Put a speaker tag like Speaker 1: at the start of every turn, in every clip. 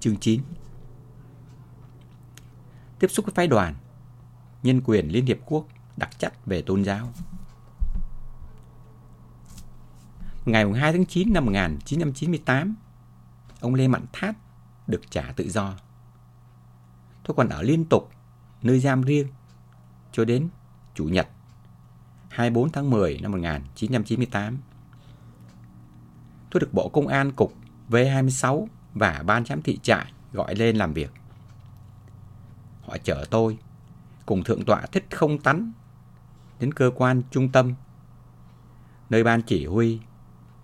Speaker 1: Chương 9 Tiếp xúc với phái đoàn, Nhân quyền Liên Hiệp Quốc đặc trách về tôn giáo. Ngày 2 tháng 9 năm 1998 Ông Lê Mạnh Thát được trả tự do. Tôi còn ở liên tục, nơi giam riêng, cho đến Chủ nhật 24 tháng 10 năm 1998. Tôi được Bộ Công an Cục V26 và Ban giám thị trại gọi lên làm việc. Họ chở tôi cùng Thượng tọa Thích Không Tắn đến cơ quan trung tâm nơi ban chỉ huy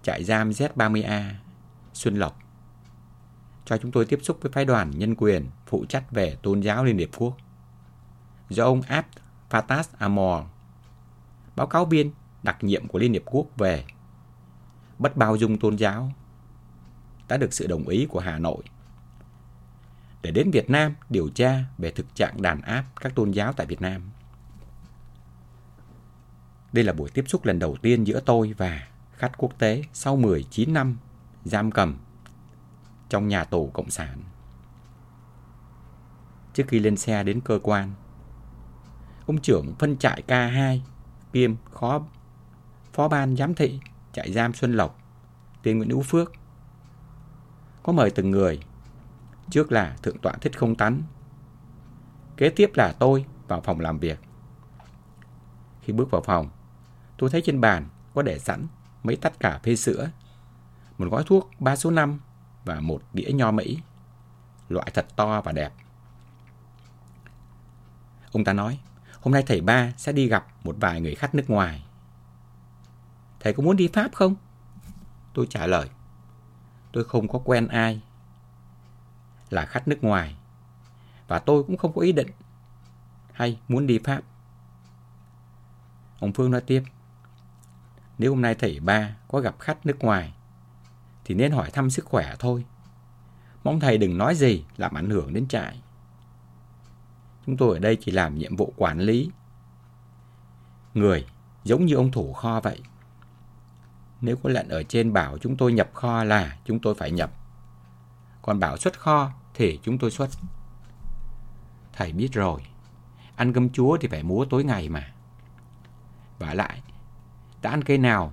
Speaker 1: trại giam Z30A Xuân Lộc cho chúng tôi tiếp xúc với phái đoàn nhân quyền phụ trách về tôn giáo Liên Hiệp Quốc do ông Abd Fatas Amor, báo cáo viên đặc nhiệm của Liên Hiệp Quốc về bất bao dung tôn giáo đã được sự đồng ý của Hà Nội để đến Việt Nam điều tra về thực trạng đàn áp các tôn giáo tại Việt Nam. Đây là buổi tiếp xúc lần đầu tiên giữa tôi và khách quốc tế sau 19 năm giam cầm trong nhà tù Cộng sản. Trước khi lên xe đến cơ quan, ông trưởng phân trại K2 kiêm khó phó ban giám thị trại giam Xuân Lộc, tên Nguyễn Hữu Phước. Có mời từng người. Trước là Thượng tọa Thích Không Tắn. Kế tiếp là tôi vào phòng làm việc. Khi bước vào phòng, tôi thấy trên bàn có để sẵn mấy tách cà phê sữa, một gói thuốc 3 số 5 và một đĩa nho Mỹ, loại thật to và đẹp. Ông ta nói, hôm nay thầy ba sẽ đi gặp một vài người khách nước ngoài. Thầy có muốn đi Pháp không? Tôi trả lời, tôi không có quen ai là khách nước ngoài và tôi cũng không có ý định hay muốn đi Pháp. Ông Phương nói tiếp, nếu hôm nay thầy ba có gặp khách nước ngoài thì nên hỏi thăm sức khỏe thôi. Mong thầy đừng nói gì làm ảnh hưởng đến trại. Chúng tôi ở đây chỉ làm nhiệm vụ quản lý. Người giống như ông thủ kho vậy. Nếu có lệnh ở trên bảo chúng tôi nhập kho là chúng tôi phải nhập. Còn bảo xuất kho thì chúng tôi xuất. Thầy biết rồi, ăn cơm chúa thì phải múa tối ngày mà. Và lại, đã ăn cây nào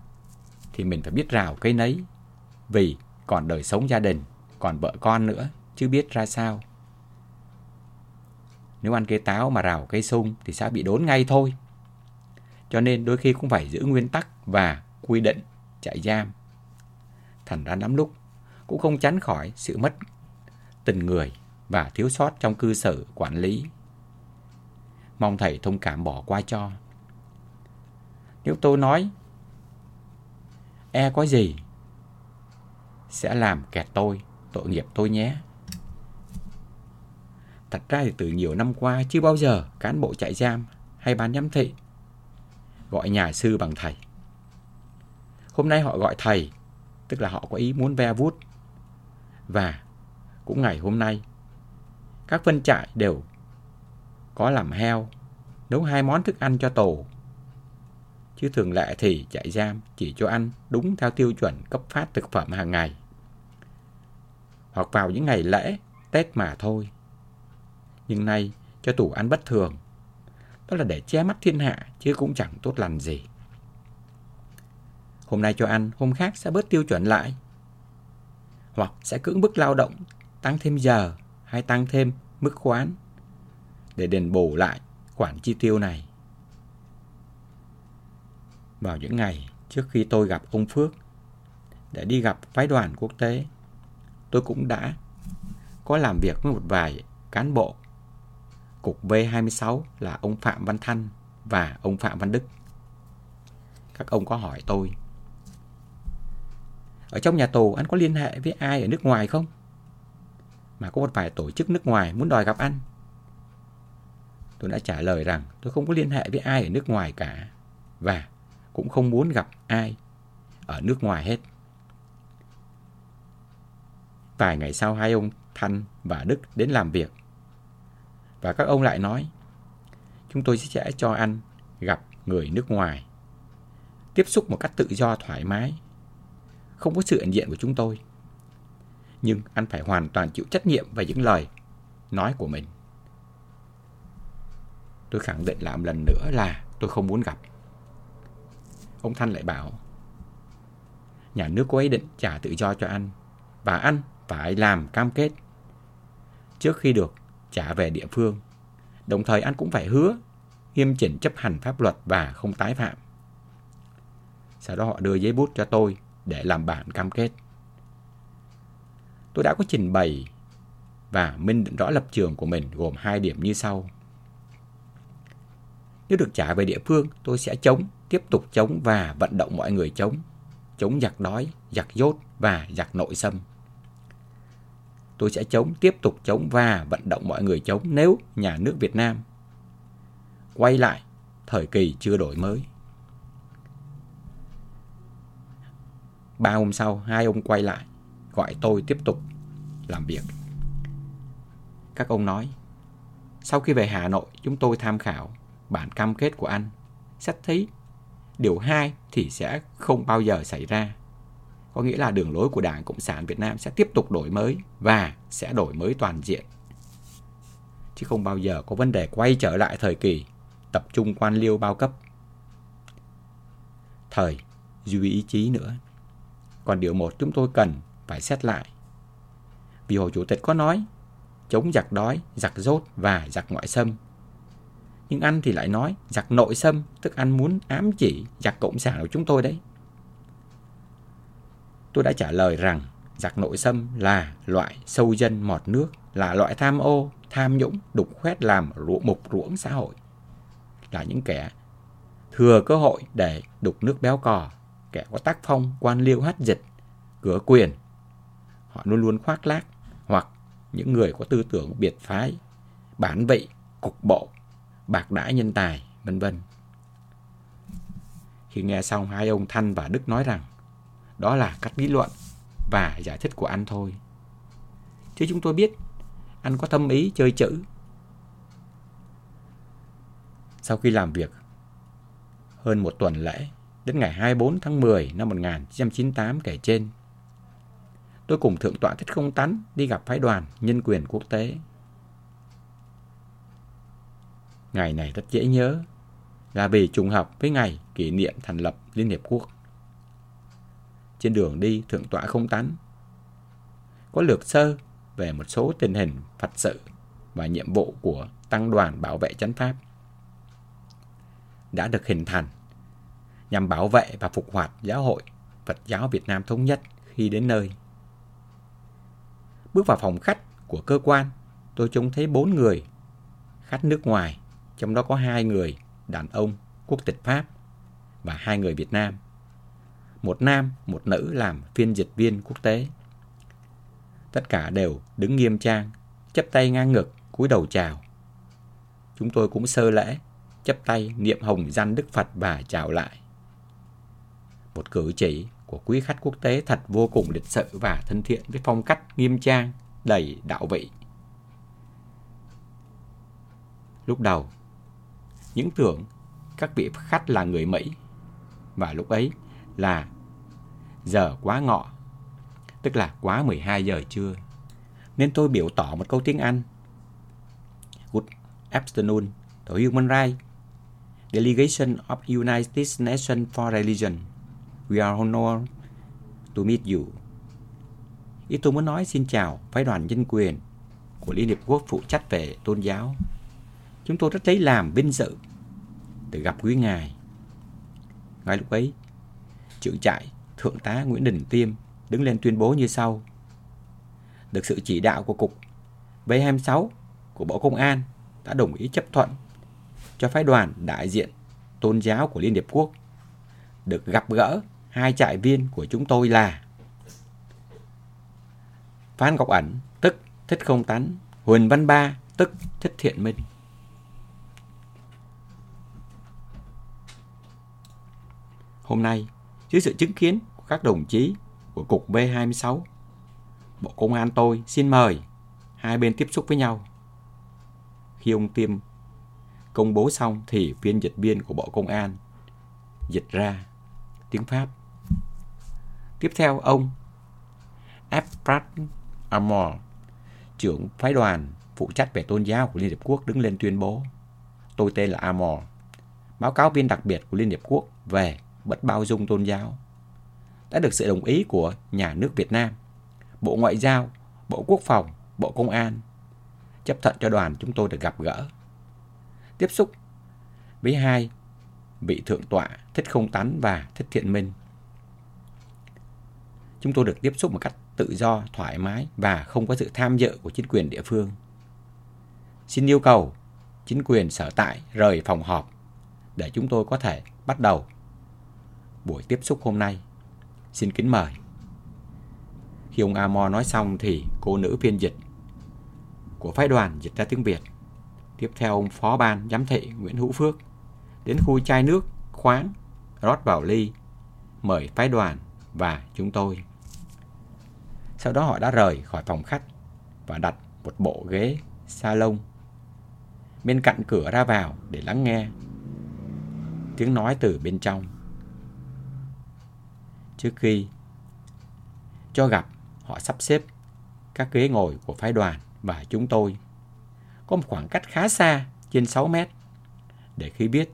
Speaker 1: thì mình phải biết rào cây nấy. Vì còn đời sống gia đình, còn vợ con nữa, chứ biết ra sao. Nếu ăn cây táo mà rào cây sung thì sẽ bị đốn ngay thôi. Cho nên đôi khi cũng phải giữ nguyên tắc và quy định trại giam. Thành ra lắm lúc cũng không tránh khỏi sự mất tình người và thiếu sót trong cư xử quản lý. Mong thầy thông cảm bỏ qua cho. Nếu tôi nói e có gì sẽ làm kẹt tôi, tội nghiệp tôi nhé. Thật ra thì từ nhiều năm qua chưa bao giờ cán bộ trại giam hay ban giám thị gọi nhà sư bằng thầy. Hôm nay họ gọi thầy, tức là họ có ý muốn ve vuốt Và cũng ngày hôm nay, các phân trại đều có làm heo, nấu hai món thức ăn cho tổ. Chứ thường lệ thì trại giam chỉ cho ăn đúng theo tiêu chuẩn cấp phát thực phẩm hàng ngày. Hoặc vào những ngày lễ, Tết mà thôi nhưng nay cho tù ăn bất thường. Đó là để che mắt thiên hạ, chứ cũng chẳng tốt lành gì. Hôm nay cho ăn, hôm khác sẽ bớt tiêu chuẩn lại. Hoặc sẽ cưỡng bức lao động, tăng thêm giờ hay tăng thêm mức khoán để đền bù lại khoản chi tiêu này. Vào những ngày trước khi tôi gặp ông Phước để đi gặp phái đoàn quốc tế, tôi cũng đã có làm việc với một vài cán bộ Cục V26 là ông Phạm Văn Thanh và ông Phạm Văn Đức. Các ông có hỏi tôi. Ở trong nhà tù anh có liên hệ với ai ở nước ngoài không? Mà có một vài tổ chức nước ngoài muốn đòi gặp anh. Tôi đã trả lời rằng tôi không có liên hệ với ai ở nước ngoài cả. Và cũng không muốn gặp ai ở nước ngoài hết. Vài ngày sau hai ông Thanh và Đức đến làm việc và các ông lại nói, chúng tôi sẽ cho anh gặp người nước ngoài, tiếp xúc một cách tự do thoải mái, không có sự hiện diện của chúng tôi. Nhưng anh phải hoàn toàn chịu trách nhiệm về những lời nói của mình. Tôi khẳng định lại một lần nữa là tôi không muốn gặp. Ông Thanh lại bảo, nhà nước có ý định trả tự do cho anh, và anh phải làm cam kết trước khi được trả về địa phương. Đồng thời anh cũng phải hứa nghiêm chỉnh chấp hành pháp luật và không tái phạm. Sau đó họ đưa giấy bút cho tôi để làm bản cam kết. Tôi đã có trình bày và minh định rõ lập trường của mình gồm hai điểm như sau. Nếu được trả về địa phương, tôi sẽ chống, tiếp tục chống và vận động mọi người chống. Chống giặc đói, giặc dốt và giặc nội xâm. Tôi sẽ chống, tiếp tục chống và vận động mọi người chống nếu nhà nước Việt Nam quay lại thời kỳ chưa đổi mới. Ba hôm sau, hai ông quay lại, gọi tôi tiếp tục làm việc. Các ông nói, sau khi về Hà Nội, chúng tôi tham khảo bản cam kết của anh. Xét thấy điều hai thì sẽ không bao giờ xảy ra. Có nghĩa là đường lối của Đảng Cộng sản Việt Nam sẽ tiếp tục đổi mới và sẽ đổi mới toàn diện. Chứ không bao giờ có vấn đề quay trở lại thời kỳ tập trung quan liêu bao cấp. Thời duy ý chí nữa. Còn điều một chúng tôi cần phải xét lại. Vì Hồ Chủ tịch có nói chống giặc đói, giặc rốt và giặc ngoại xâm. Nhưng anh thì lại nói giặc nội xâm, tức anh muốn ám chỉ giặc cộng sản của chúng tôi đấy. Tôi đã trả lời rằng giặc nội xâm là loại sâu dân mọt nước, là loại tham ô, tham nhũng, đục khoét làm ruộng mục ruộng xã hội. Là những kẻ thừa cơ hội để đục nước béo cò, kẻ có tác phong, quan liêu hát dịch, cửa quyền. Họ luôn luôn khoác lác hoặc những người có tư tưởng biệt phái, bản vị, cục bộ, bạc đãi nhân tài, vân vân. Khi nghe xong hai ông Thanh và Đức nói rằng đó là cách lý luận và giải thích của anh thôi. Chứ chúng tôi biết anh có tâm ý chơi chữ. Sau khi làm việc hơn một tuần lễ, đến ngày 24 tháng 10 năm 1998 kể trên, tôi cùng Thượng tọa Thích Không tán đi gặp phái đoàn nhân quyền quốc tế. Ngày này rất dễ nhớ là vì trùng hợp với ngày kỷ niệm thành lập Liên Hiệp Quốc. Trên đường đi, Thượng tọa Không tán có lược sơ về một số tình hình Phật sự và nhiệm vụ của Tăng đoàn Bảo vệ Chánh Pháp đã được hình thành nhằm bảo vệ và phục hoạt giáo hội Phật giáo Việt Nam Thống Nhất khi đến nơi. Bước vào phòng khách của cơ quan, tôi trông thấy bốn người khách nước ngoài, trong đó có hai người đàn ông quốc tịch Pháp và hai người Việt Nam. Một nam, một nữ làm phiên dịch viên quốc tế. Tất cả đều đứng nghiêm trang, chắp tay ngang ngực, cúi đầu chào. Chúng tôi cũng sơ lễ, chắp tay niệm hồng danh Đức Phật và chào lại. Một cử chỉ của quý khách quốc tế thật vô cùng lịch sự và thân thiện với phong cách nghiêm trang, đầy đạo vị. Lúc đầu, những tưởng các vị khách là người Mỹ và lúc ấy là giờ quá ngọ, tức là quá 12 giờ trưa. Nên tôi biểu tỏ một câu tiếng Anh. Good afternoon, the Human Rights Delegation of United Nations for Religion. We are honored to meet you. Ý tôi muốn nói xin chào phái đoàn nhân quyền của Liên Hiệp Quốc phụ trách về tôn giáo. Chúng tôi rất lấy làm vinh dự để gặp quý ngài. Ngay lúc ấy, trưởng trại Thượng tá Nguyễn Đình Tiêm đứng lên tuyên bố như sau. Được sự chỉ đạo của Cục V26 của Bộ Công an đã đồng ý chấp thuận cho phái đoàn đại diện tôn giáo của Liên Hiệp Quốc được gặp gỡ hai trại viên của chúng tôi là Phan Ngọc Ẩn, tức Thích Không Tánh, Huỳnh Văn Ba, tức Thích Thiện Minh. Hôm nay, dưới sự chứng kiến của các đồng chí của Cục B26, Bộ Công an tôi xin mời hai bên tiếp xúc với nhau. Khi ông Tiêm công bố xong thì phiên dịch viên của Bộ Công an dịch ra tiếng Pháp. Tiếp theo ông Efrat Amor, trưởng phái đoàn phụ trách về tôn giáo của Liên Hiệp Quốc đứng lên tuyên bố. Tôi tên là Amor, báo cáo viên đặc biệt của Liên Hiệp Quốc về bất bao dung tôn giáo. Đã được sự đồng ý của nhà nước Việt Nam, Bộ Ngoại giao, Bộ Quốc phòng, Bộ Công an chấp thuận cho đoàn chúng tôi được gặp gỡ. Tiếp xúc với hai vị thượng tọa Thích Không Tán và Thích Thiện Minh. Chúng tôi được tiếp xúc một cách tự do, thoải mái và không có sự tham dự của chính quyền địa phương. Xin yêu cầu chính quyền sở tại rời phòng họp để chúng tôi có thể bắt đầu buổi tiếp xúc hôm nay. Xin kính mời. Khi ông Amo nói xong thì cô nữ phiên dịch của phái đoàn dịch ra tiếng Việt. Tiếp theo ông phó ban giám thị Nguyễn Hữu Phước đến khu chai nước khoáng rót vào ly mời phái đoàn và chúng tôi. Sau đó họ đã rời khỏi phòng khách và đặt một bộ ghế salon. Bên cạnh cửa ra vào để lắng nghe tiếng nói từ bên trong. Trước khi cho gặp, họ sắp xếp các ghế ngồi của phái đoàn và chúng tôi. Có một khoảng cách khá xa trên 6 mét. Để khi biết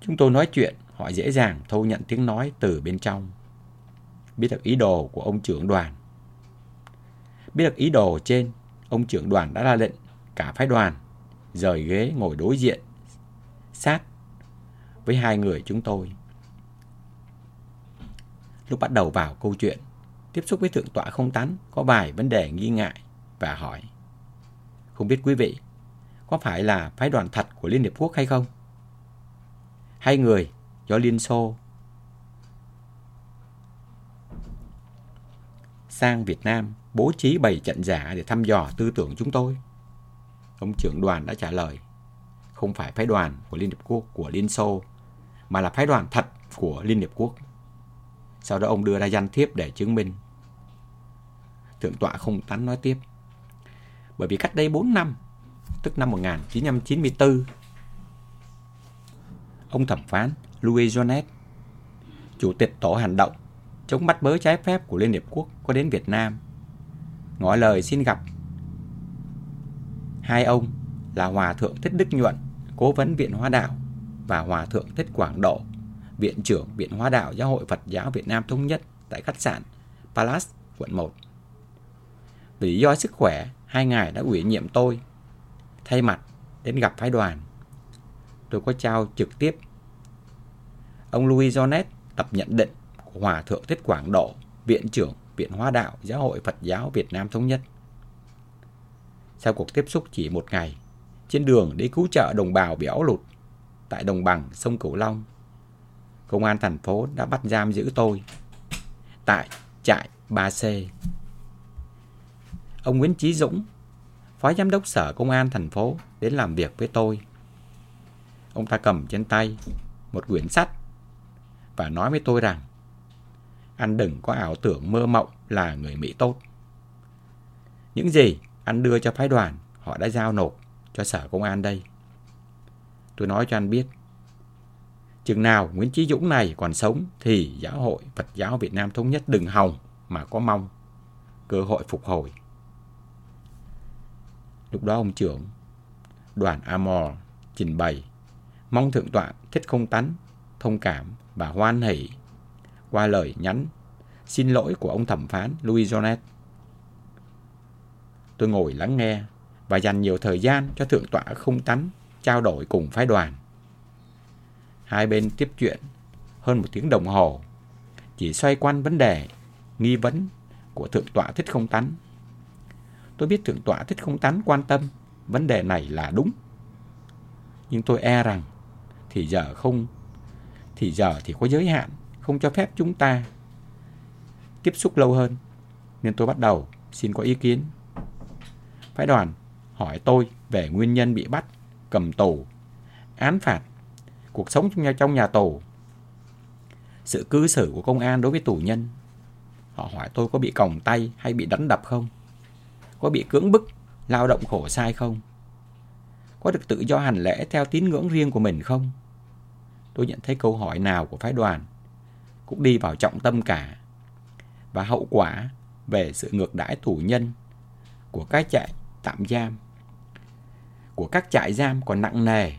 Speaker 1: chúng tôi nói chuyện họ dễ dàng thâu nhận tiếng nói từ bên trong biết được ý đồ của ông trưởng đoàn biết được ý đồ trên, ông trưởng đoàn đã ra lệnh cả phái đoàn rời ghế ngồi đối diện, sát với hai người chúng tôi lúc bắt đầu vào câu chuyện, tiếp xúc với thượng tọa không tán, có vài vấn đề nghi ngại và hỏi. Không biết quý vị có phải là phái đoàn thật của Liên Hiệp Quốc hay không? Hai người do Liên Xô sang Việt Nam bố trí bảy trận giả để thăm dò tư tưởng chúng tôi. Ông trưởng đoàn đã trả lời, không phải phái đoàn của Liên Hiệp Quốc của Liên Xô, mà là phái đoàn thật của Liên Hiệp Quốc. Sau đó ông đưa ra danh thiếp để chứng minh. Thượng tọa không tán nói tiếp. Bởi vì cách đây 4 năm, tức năm 1994, ông thẩm phán Louis Jonet, chủ tịch tổ hành động chống bắt bớ trái phép của Liên Hiệp Quốc có đến Việt Nam, ngỏ lời xin gặp hai ông là Hòa Thượng Thích Đức Nhuận, Cố vấn Viện Hóa Đạo và Hòa Thượng Thích Quảng Độ, Viện trưởng Viện Hóa Đạo Giáo hội Phật giáo Việt Nam Thống nhất tại khách sạn Palace, quận 1. Vì lý do sức khỏe, hai ngài đã ủy nhiệm tôi thay mặt đến gặp phái đoàn. Tôi có trao trực tiếp ông Louis Jonet tập nhận định Hòa Thượng Thích Quảng Độ, Viện trưởng Viện Hoa Đạo Giáo hội Phật giáo Việt Nam Thống nhất. Sau cuộc tiếp xúc chỉ một ngày, trên đường đi cứu trợ đồng bào bị ảo lụt tại đồng bằng sông Cửu Long, công an thành phố đã bắt giam giữ tôi tại trại 3C. Ông Nguyễn Chí Dũng, Phó Giám đốc Sở Công an thành phố đến làm việc với tôi. Ông ta cầm trên tay một quyển sách và nói với tôi rằng anh đừng có ảo tưởng mơ mộng là người Mỹ tốt. Những gì anh đưa cho phái đoàn họ đã giao nộp cho Sở Công an đây. Tôi nói cho anh biết, chừng nào Nguyễn Chí Dũng này còn sống thì giáo hội Phật giáo Việt Nam Thống nhất đừng hòng mà có mong cơ hội phục hồi. Lúc đó ông trưởng đoàn Amor trình bày mong thượng tọa thích không tánh, thông cảm và hoan hỷ qua lời nhắn xin lỗi của ông thẩm phán Louis Jonet. Tôi ngồi lắng nghe và dành nhiều thời gian cho thượng tọa không tánh trao đổi cùng phái đoàn. Hai bên tiếp chuyện hơn một tiếng đồng hồ, chỉ xoay quanh vấn đề nghi vấn của thượng tọa thích không tánh Tôi biết thượng tọa thích không tán quan tâm vấn đề này là đúng. Nhưng tôi e rằng thì giờ không thì giờ thì có giới hạn, không cho phép chúng ta tiếp xúc lâu hơn. Nên tôi bắt đầu xin có ý kiến. Phái đoàn hỏi tôi về nguyên nhân bị bắt, cầm tù, án phạt, cuộc sống trong nhà, trong nhà tù, sự cư xử của công an đối với tù nhân. Họ hỏi tôi có bị còng tay hay bị đánh đập không? có bị cưỡng bức, lao động khổ sai không? Có được tự do hành lễ theo tín ngưỡng riêng của mình không? Tôi nhận thấy câu hỏi nào của phái đoàn cũng đi vào trọng tâm cả. Và hậu quả về sự ngược đãi tù nhân của các trại tạm giam của các trại giam còn nặng nề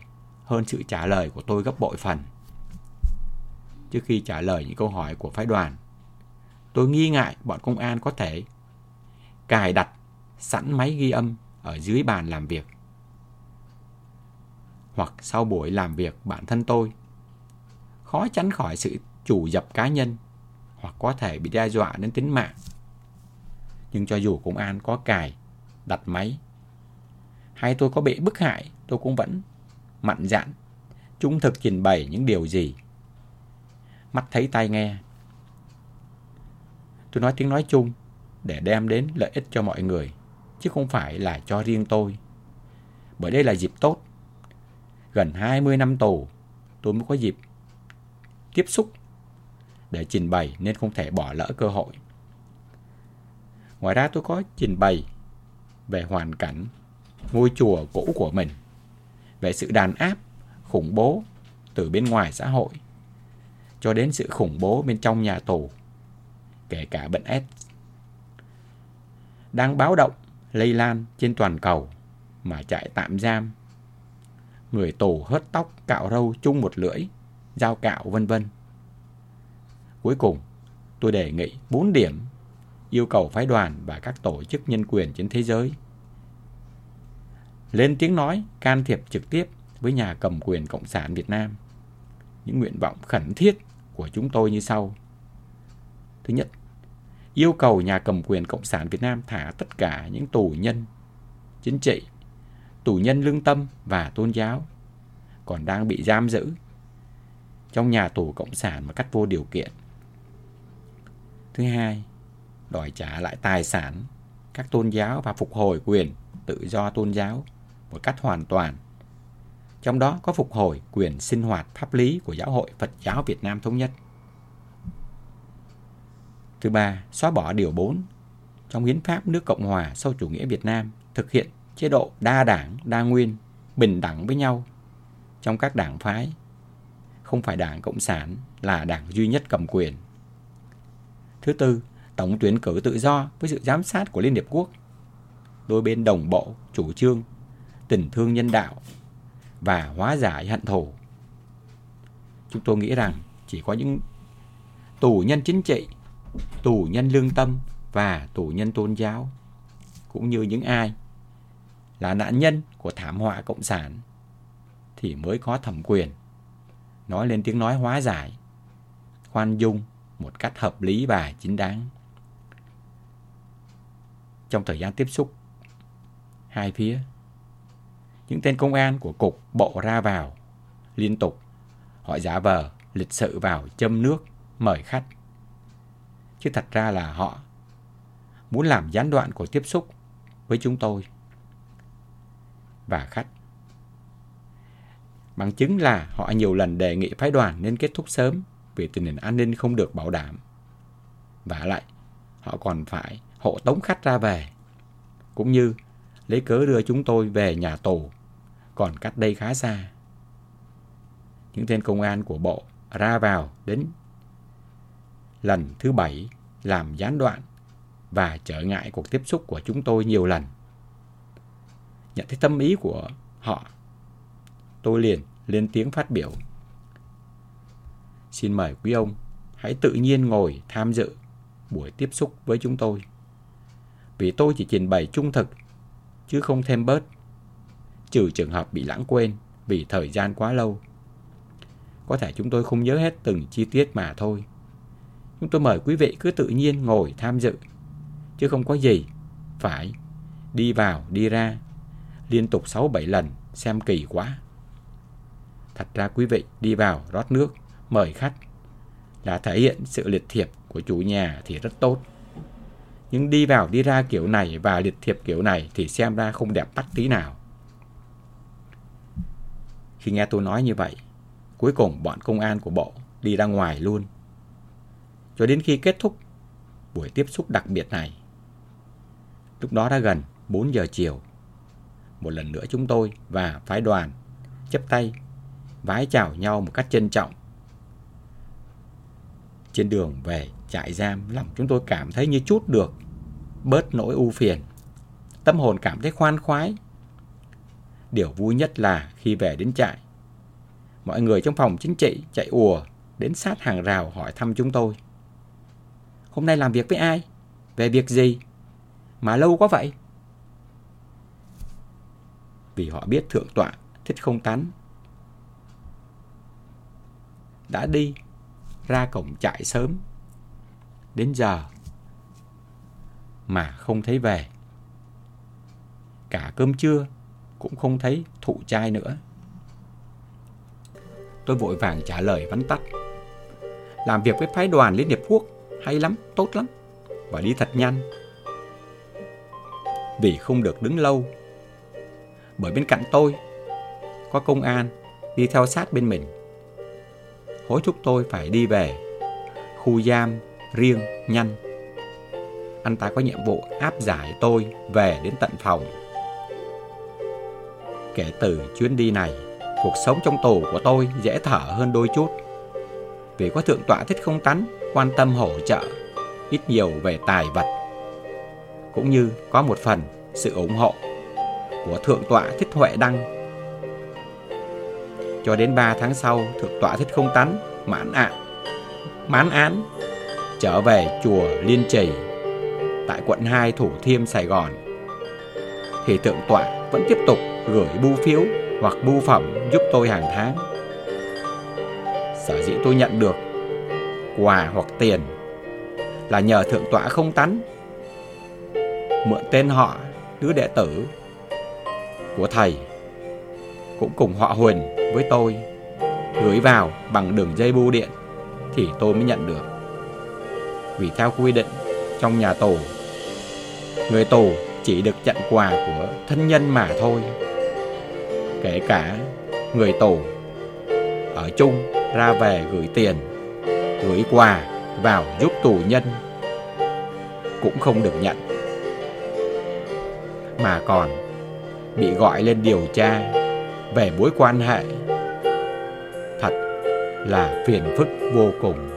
Speaker 1: hơn sự trả lời của tôi gấp bội phần. Trước khi trả lời những câu hỏi của phái đoàn, tôi nghi ngại bọn công an có thể cài đặt sẵn máy ghi âm ở dưới bàn làm việc. Hoặc sau buổi làm việc bản thân tôi, khó tránh khỏi sự chủ dập cá nhân hoặc có thể bị đe dọa đến tính mạng. Nhưng cho dù công an có cài đặt máy hay tôi có bị bức hại, tôi cũng vẫn mạnh dạn, trung thực trình bày những điều gì. Mắt thấy tai nghe. Tôi nói tiếng nói chung để đem đến lợi ích cho mọi người, chứ không phải là cho riêng tôi. Bởi đây là dịp tốt. Gần 20 năm tù, tôi mới có dịp tiếp xúc để trình bày nên không thể bỏ lỡ cơ hội. Ngoài ra tôi có trình bày về hoàn cảnh ngôi chùa cũ của mình, về sự đàn áp, khủng bố từ bên ngoài xã hội cho đến sự khủng bố bên trong nhà tù, kể cả bệnh S. Đang báo động lây lan trên toàn cầu mà trại tạm giam. Người tù hớt tóc, cạo râu chung một lưỡi, dao cạo vân vân. Cuối cùng, tôi đề nghị 4 điểm yêu cầu phái đoàn và các tổ chức nhân quyền trên thế giới lên tiếng nói can thiệp trực tiếp với nhà cầm quyền Cộng sản Việt Nam. Những nguyện vọng khẩn thiết của chúng tôi như sau. Thứ nhất, yêu cầu nhà cầm quyền Cộng sản Việt Nam thả tất cả những tù nhân chính trị, tù nhân lương tâm và tôn giáo còn đang bị giam giữ trong nhà tù Cộng sản một cách vô điều kiện. Thứ hai, đòi trả lại tài sản các tôn giáo và phục hồi quyền tự do tôn giáo một cách hoàn toàn. Trong đó có phục hồi quyền sinh hoạt pháp lý của Giáo hội Phật giáo Việt Nam Thống Nhất. Thứ ba, xóa bỏ Điều 4 trong Hiến pháp nước Cộng hòa sau chủ nghĩa Việt Nam thực hiện chế độ đa đảng, đa nguyên, bình đẳng với nhau trong các đảng phái. Không phải đảng Cộng sản là đảng duy nhất cầm quyền. Thứ tư, tổng tuyển cử tự do với sự giám sát của Liên Hiệp Quốc. Đôi bên đồng bộ, chủ trương tình thương nhân đạo và hóa giải hận thù. Chúng tôi nghĩ rằng chỉ có những tù nhân chính trị, tù nhân lương tâm và tù nhân tôn giáo cũng như những ai là nạn nhân của thảm họa cộng sản thì mới có thẩm quyền nói lên tiếng nói hóa giải, khoan dung một cách hợp lý và chính đáng. Trong thời gian tiếp xúc, hai phía những tên công an của cục bộ ra vào liên tục. Họ giả vờ lịch sự vào châm nước, mời khách. Chứ thật ra là họ muốn làm gián đoạn của tiếp xúc với chúng tôi và khách. Bằng chứng là họ nhiều lần đề nghị phái đoàn nên kết thúc sớm vì tình hình an ninh không được bảo đảm. Và lại, họ còn phải hộ tống khách ra về, cũng như lấy cớ đưa chúng tôi về nhà tù còn cách đây khá xa. Những tên công an của bộ ra vào đến lần thứ bảy làm gián đoạn và trở ngại cuộc tiếp xúc của chúng tôi nhiều lần. Nhận thấy tâm ý của họ, tôi liền lên tiếng phát biểu. Xin mời quý ông hãy tự nhiên ngồi tham dự buổi tiếp xúc với chúng tôi. Vì tôi chỉ trình bày trung thực, chứ không thêm bớt trừ trường hợp bị lãng quên vì thời gian quá lâu. Có thể chúng tôi không nhớ hết từng chi tiết mà thôi. Chúng tôi mời quý vị cứ tự nhiên ngồi tham dự, chứ không có gì phải đi vào đi ra liên tục 6-7 lần xem kỳ quá. Thật ra quý vị đi vào rót nước, mời khách là thể hiện sự liệt thiệp của chủ nhà thì rất tốt. Nhưng đi vào đi ra kiểu này và liệt thiệp kiểu này thì xem ra không đẹp mắt tí nào. Khi nghe tôi nói như vậy, cuối cùng bọn công an của bộ đi ra ngoài luôn. Cho đến khi kết thúc buổi tiếp xúc đặc biệt này. Lúc đó đã gần 4 giờ chiều. Một lần nữa chúng tôi và phái đoàn chấp tay, vái chào nhau một cách trân trọng. Trên đường về trại giam, lòng chúng tôi cảm thấy như chút được bớt nỗi u phiền. Tâm hồn cảm thấy khoan khoái. Điều vui nhất là khi về đến trại, mọi người trong phòng chính trị chạy ùa đến sát hàng rào hỏi thăm chúng tôi. Hôm nay làm việc với ai? Về việc gì? Mà lâu quá vậy? Vì họ biết thượng tọa thích không tán đã đi ra cổng trại sớm đến giờ mà không thấy về. Cả cơm trưa cũng không thấy thụ trai nữa. Tôi vội vàng trả lời vắn tắt. Làm việc với phái đoàn Liên Hiệp Quốc hay lắm, tốt lắm. Và đi thật nhanh. Vì không được đứng lâu. Bởi bên cạnh tôi có công an đi theo sát bên mình. Hối thúc tôi phải đi về khu giam riêng nhanh. Anh ta có nhiệm vụ áp giải tôi về đến tận phòng. Kể từ chuyến đi này, cuộc sống trong tù của tôi dễ thở hơn đôi chút. Vì có thượng tọa thích không tánh quan tâm hỗ trợ, ít nhiều về tài vật. Cũng như có một phần sự ủng hộ của thượng tọa thích huệ đăng. Cho đến 3 tháng sau, thượng tọa thích không Tánh mãn ạ, mãn án, trở về chùa Liên Trì tại quận 2 Thủ Thiêm, Sài Gòn. Thì thượng tọa vẫn tiếp tục gửi bưu phiếu hoặc bưu phẩm giúp tôi hàng tháng. Sở dĩ tôi nhận được quà hoặc tiền là nhờ thượng tọa không Tánh mượn tên họ đứa đệ tử của thầy cũng cùng họ Huỳnh với tôi gửi vào bằng đường dây bưu điện thì tôi mới nhận được. Vì theo quy định trong nhà tù, người tù chỉ được nhận quà của thân nhân mà thôi. Kể cả người tù ở chung ra về gửi tiền, gửi quà vào giúp tù nhân cũng không được nhận. Mà còn bị gọi lên điều tra về mối quan hệ. Thật là phiền phức vô cùng.